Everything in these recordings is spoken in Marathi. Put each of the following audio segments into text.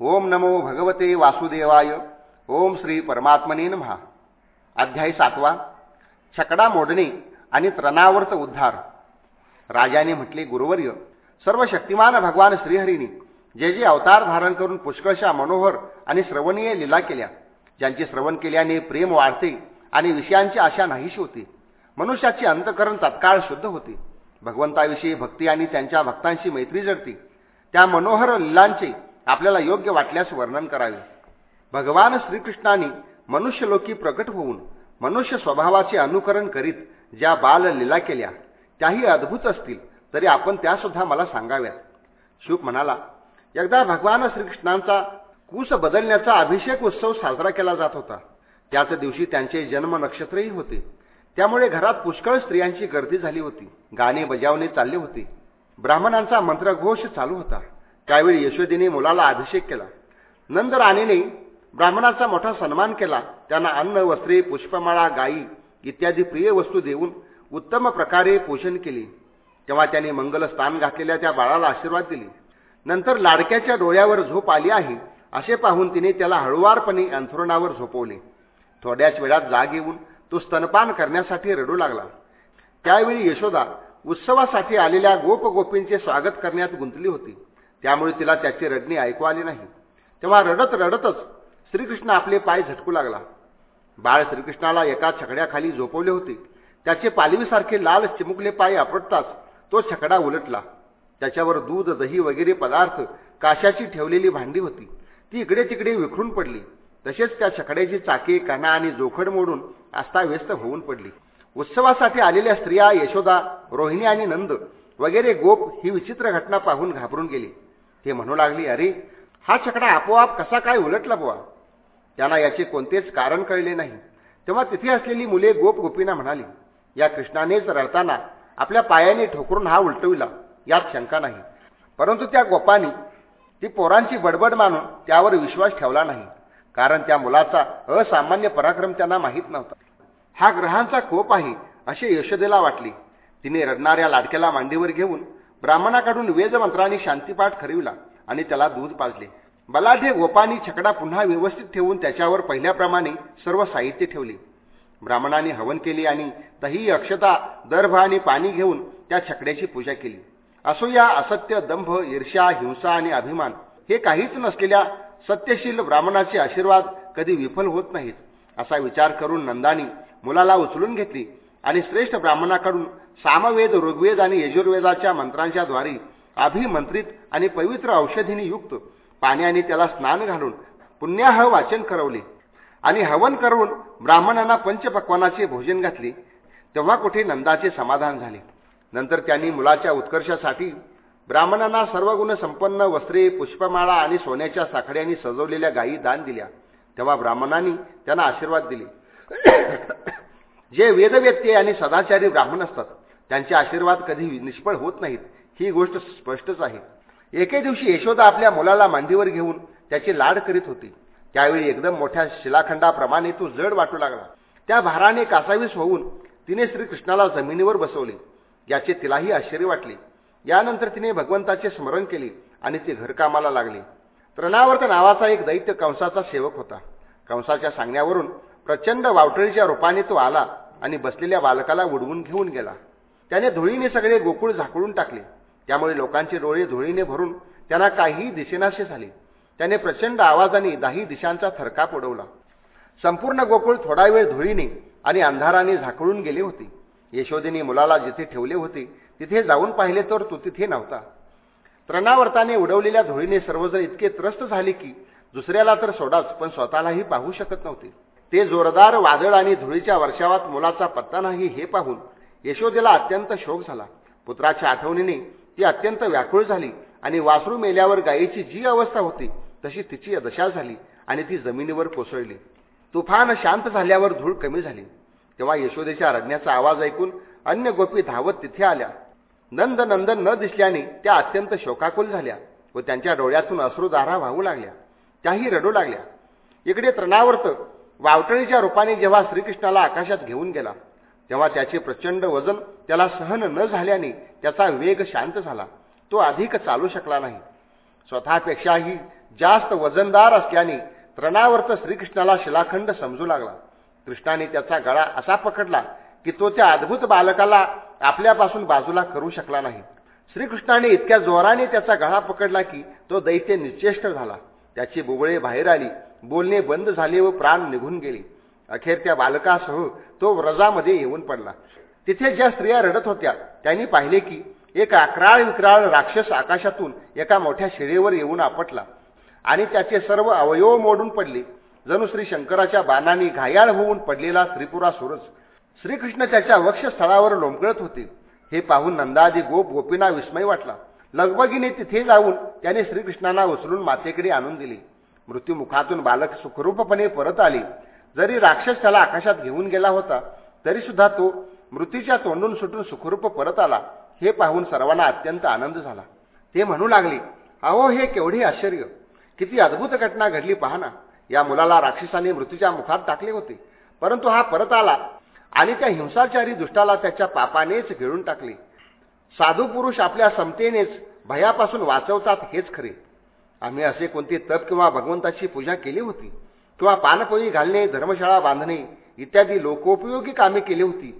ओम नमो भगवते वासुदेवाय. ओम श्री परमात्मने महा अध्याय सातवा. छकडा मोडणे आणि त्रणावर्त उद्धार. राजाने म्हटले गुरुवर्य सर्व शक्तिमान भगवान श्रीहरीने जे जे अवतार धारण करून पुष्कळशा मनोहर आणि श्रवणीय लीला केल्या ज्यांचे श्रवण केल्याने प्रेम वाढते आणि विषयांची आशा नाहीशी होती. मनुष्याचे अंतकरण तत्काळ शुद्ध होते. भगवंताविषयी भक्ती आणि त्यांच्या भक्तांशी मैत्री जडते. त्या मनोहर लीलांचे आपल्याला योग्य वाटल्यास वर्णन करावे. भगवान श्रीकृष्णाने मनुष्यलोकी प्रकट होऊन मनुष्य स्वभावाचे अनुकरण करीत ज्या बाल लीला केल्या त्याही अद्भुत असतील तरी आपण त्यासुद्धा मला सांगाव्यात. शुक म्हणाला एकदा भगवान श्रीकृष्णांचा कुस बदलण्याचा अभिषेक उत्सव साजरा केला जात होता. त्याच दिवशी त्यांचे जन्म नक्षत्रही होते. त्यामुळे घरात पुष्कळ स्त्रियांची गर्दी झाली होती. गाणे बजावणे चालले होते. ब्राह्मणांचा मंत्रघोष चालू होता. त्यावेळी यशोदीने मुलाला अभिषेक केला. नंद राणीने ब्राह्मणाचा मोठा सन्मान केला. त्यांना अन्न वस्त्रे पुष्पमाळा गायी इत्यादी प्रिय वस्तू देऊन उत्तम प्रकारे पोषण केले. तेव्हा त्याने मंगल स्थान घातलेल्या त्या बाळाला आशीर्वाद दिले. नंतर लाडक्याच्या डोळ्यावर झोप आली आहे असे पाहून तिने त्याला हळुवारपणे अंथरुणावर झोपवले. थोड्याच वेळात जाग येऊन तो स्तनपान करण्यासाठी रडू लागला. त्यावेळी यशोदा उत्सवासाठी आलेल्या गोपगोपींचे स्वागत करण्यात गुंतली होती. त्यामुळे तिला त्याची रडणी ऐकू आली नाही. तेव्हा रडत रडतच श्रीकृष्ण आपले पाय झटकू लागला. बाळ श्रीकृष्णाला एका छकड्याखाली झोपवले होते. त्याचे पालवीसारखे लाल चिमुकले पाय आपटताच तो छकडा उलटला. त्याच्यावर दूध दही वगैरे पदार्थ काशाची ठेवलेली भांडी होती. ती इकडे तिकडे विखरून पडली. तसेच त्या छकड्याची चाके कणा आणि जोखड मोडून अस्ताव्यस्त होऊन पडली. उत्सवासाठी आलेल्या स्त्रिया यशोदा रोहिणी आणि नंद वगैरे गोप ही विचित्र घटना पाहून घाबरून गेली. ते म्हणू लागली अरे हा छकडा आपोआप कसा काय उलटला बुवा? त्यांना याचे कोणतेच कारण कळले नाही. तेव्हा तिथे असलेली मुले गोप गोपींना म्हणाली या कृष्णानेच रडताना आपल्या पायाने ठोकरून हा उलटविला यात शंका नाही. परंतु त्या गोपानी ती पोरांची बडबड मानून त्यावर विश्वास ठेवला नाही कारण त्या मुलाचा असामान्य पराक्रम त्यांना माहीत नव्हता. हा ग्रहांचा कोप आहे असे यशोदेला वाटले. तिने रडणाऱ्या लाडक्याला मांडीवर घेऊन ब्राह्मणाकडून वेदमंत्राने शांतीपाठ खरविला आणि त्याला दूध पाजले. बलाढे गोपानी छकडा पुन्हा व्यवस्थित ठेवून त्याच्यावर पहिल्याप्रमाणे सर्व साहित्य ठेवले. ब्राह्मणाने हवन केले आणि दही अक्षता दर्भ आणि पाणी घेऊन त्या छकड्याची पूजा केली. असूया असत्य दंभ ईर्ष्या हिंसा आणि अभिमान हे काहीच नसलेल्या सत्यशील ब्राह्मणाचे आशीर्वाद कधी विफल होत नाहीत असा विचार करून नंदानी मुलाला उचलून घेतली. आणि श्रेष्ठ ब्राह्मणाकडून सामवेद ऋग्वेद आणि यजुर्वेदाच्या मंत्रांच्या द्वारे अभिमंत्रित आणि पवित्र औषधीने युक्त पाण्याने त्याला स्नान घालून पुण्याह वाचन करवले आणि हवन करून ब्राह्मणांना पंचपक्वानाचे भोजन घातले. तेव्हा कुठे नंदाचे समाधान झाले. नंतर त्यांनी मुलाच्या उत्कर्षासाठी ब्राह्मणांना सर्व गुण संपन्न वस्त्रे पुष्पमाळा आणि सोन्याच्या साखड्यांनी सजवलेल्या गायी दान दिल्या. तेव्हा ब्राह्मणांनी त्यांना आशीर्वाद दिले. जे वेदव्यक्ती आणि सदाचारी ब्राह्मण असतात त्यांचे आशीर्वाद कधी निष्फळ होत नाहीत ही गोष्ट स्पष्टच आहे. एके दिवशी यशोदा आपल्या मुलाला मांडीवर घेऊन त्याची लाड करीत होती. त्यावेळी एकदम मोठ्या शिलाखंडाप्रमाणे तो जड वाटू लागला. त्या भाराने कासावीस होऊन तिने श्रीकृष्णाला जमिनीवर बसवले. याचे तिलाही आश्चर्य वाटले. यानंतर तिने भगवंताचे स्मरण केले आणि ते घरकामाला लागले. त्रणावर्त नावाचा एक दैत्य कंसाचा सेवक होता. कंसाच्या सांगण्यावरून प्रचंड वावटळीच्या रूपाने तो आला आणि बसलेल्या बालकाला उडवून घेऊन गेला. त्याने धुळीने सगळे गोकुळ झाकळून टाकले. त्यामुळे लोकांचे डोळे धुळीने भरून त्यांना काहीही दिसेनासे झाले. त्याने प्रचंड आवाजाने दाही दिशांचा थरकाप उडवला. संपूर्ण गोकुळ थोडा वेळ धुळीने आणि अंधाराने झाकळून गेले होते. यशोदेने मुलाला जिथे ठेवले होते तिथे जाऊन पाहिले तर तो तिथे नव्हता. त्रणावर्ताने उडवलेल्या धुळीने सर्वजण इतके त्रस्त झाले की दुसऱ्याला तर सोडाच पण स्वतःलाही पाहू शकत नव्हते. ते जोरदार वादळ आणि धुळीच्या वर्षावात मुलाचा पत्ता नाही हे पाहून यशोदेला अत्यंत शोक झाला. पुत्राच्या आठवणीने ती अत्यंत व्याकुळ झाली आणि वासरू मेल्यावर गायीची जी अवस्था होती तशी तिची दशा झाली आणि ती जमिनीवर कोसळली. तुफान शांत झाल्यावर धूळ कमी झाली. तेव्हा यशोदेच्या रडण्याचा आवाज ऐकून अन्य गोपी धावत तिथे आल्या. नंद नंदन न दिसल्याने त्या अत्यंत शोकाकुल झाल्या व त्यांच्या डोळ्यातून अश्रुधारा वाहू लागल्या. त्याही रडू लागल्या. इकडे तृणावर्त वावटळीच्या रूपाने जेव्हा श्रीकृष्णाला आकाशात घेऊन गेला तेव्हा त्याचे प्रचंड वजन त्याला सहन न झाल्याने त्याचा वेग शांत झाला. तो अधिक चालू शकला नाही. स्वतःपेक्षाही जास्त वजनदार असल्याने त्रणावर्त श्रीकृष्णाला शिलाखंड समजू लागला. कृष्णाने त्याचा गळा असा पकडला की तो त्या अद्भुत बालकाला आपल्यापासून बाजूला करू शकला नाही. श्रीकृष्णाने इतक्या जोराने त्याचा गळा पकडला की तो दैत्य निश्चेष्ट झाला. त्याची बुबळे बाहेर आली. बोलणे बंद झाले व प्राण निघून गेले. अखेर त्या बालकासह तो व्रजामध्ये येऊन पडला. तिथे ज्या स्त्रिया रडत होत्या त्यांनी पाहिले की एक अकराळ विक्राळ राक्षस आकाशातून एका मोठ्या शिळेवर येऊन आपटला आणि त्याचे सर्व अवयव मोडून पडले. जणू श्री शंकराच्या बाणांनी घायाळ होऊन पडलेला त्रिपुरा सुरज. श्रीकृष्ण त्याच्या वक्षस्थळावर लोंबकळत होते. हे पाहून नंदादी गोप गोपींना विस्मय वाटला. लगबगीने तिथे जाऊन त्याने श्रीकृष्णांना उचलून मातेकडे आणून दिले. मृत्यूमुखातून बालक सुखरूपपणे परत आले. जरी राक्षस त्याला आकाशात घेऊन गेला होता तरी सुद्धा तो मृत्यूच्या तोंडून सुटून सुखरूप परत आला. हे पाहून सर्वांना अत्यंत आनंद झाला. ते म्हणू लागले अहो हे केवढे आश्चर्य! किती अद्भुत घटना घडली पाहना या मुलाला राक्षसाने मृत्यूच्या मुखात टाकले होते. परंतु हा परत आला आणि त्या हिंसाचारी दुष्टाला त्याच्या पापानेच घेऊन टाकले. साधू पुरुष आपल्या समतेनेच भयापासून वाचवतात हेच खरे. आम्ही असे कोणते तप किंवा भगवंताची पूजा केली होती किंवा पानपोळी घालणे धर्मशाळा बांधणे इत्यादी लोकोपयोगी कामे केली होती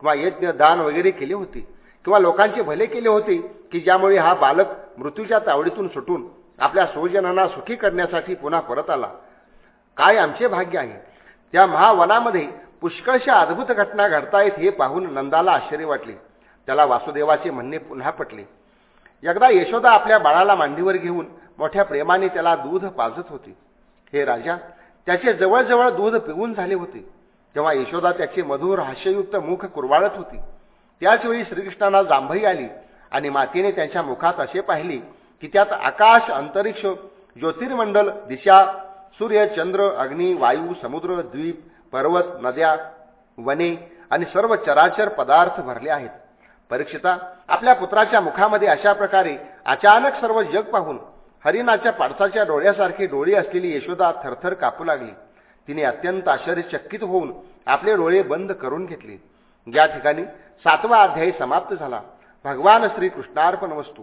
किंवा यज्ञ दान वगैरे केले होते किंवा लोकांचे भले केले होते की ज्यामुळे हा बालक मृत्यूच्या तावडीतून सुटून आपल्या स्वजनांना सुखी करण्यासाठी पुन्हा परत आला. काय आमचे भाग्य आहे? त्या महावनामध्ये पुष्कळशा अद्भुत घटना घडतायत हे पाहून नंदाला आश्चर्य वाटले. त्याला वासुदेवाचे म्हणणे पुन्हा पटले. एकदा यशोदा आपल्या बाळाला मांडीवर घेऊन मोठ्या प्रेमाने त्याला दूध पाजत होती. हे राजा त्याचे जवळजवळ दूध पिऊन झाले होते. तेव्हा यशोदा त्याचे मधुर हास्ययुक्त मुख कुरवाळत होती. त्याचवेळी श्रीकृष्णाला जांभई आली आणि मातेने त्यांच्या मुखात असे पाहिले की त्यात आकाश अंतरिक्ष ज्योतिर्मंडल दिशा सूर्य चंद्र अग्नी वायू समुद्र द्वीप पर्वत नद्या वने आणि सर्व चराचर पदार्थ भरले आहेत. परीक्षिता आपल्या पुत्राच्या मुखामध्ये अशा प्रकारे अचानक सर्व जग पाहून हरिणाच्या पाडसाच्या डोळ्यासारखी डोळी असलेली यशोदा थरथर कापू लागली. तिने अत्यंत आश्चर्यचकित होऊन आपले डोळे बंद करून घेतले. या ठिकाणी सातवा अध्यायी समाप्त झाला भगवान श्री कृष्णार्पण वस्तू.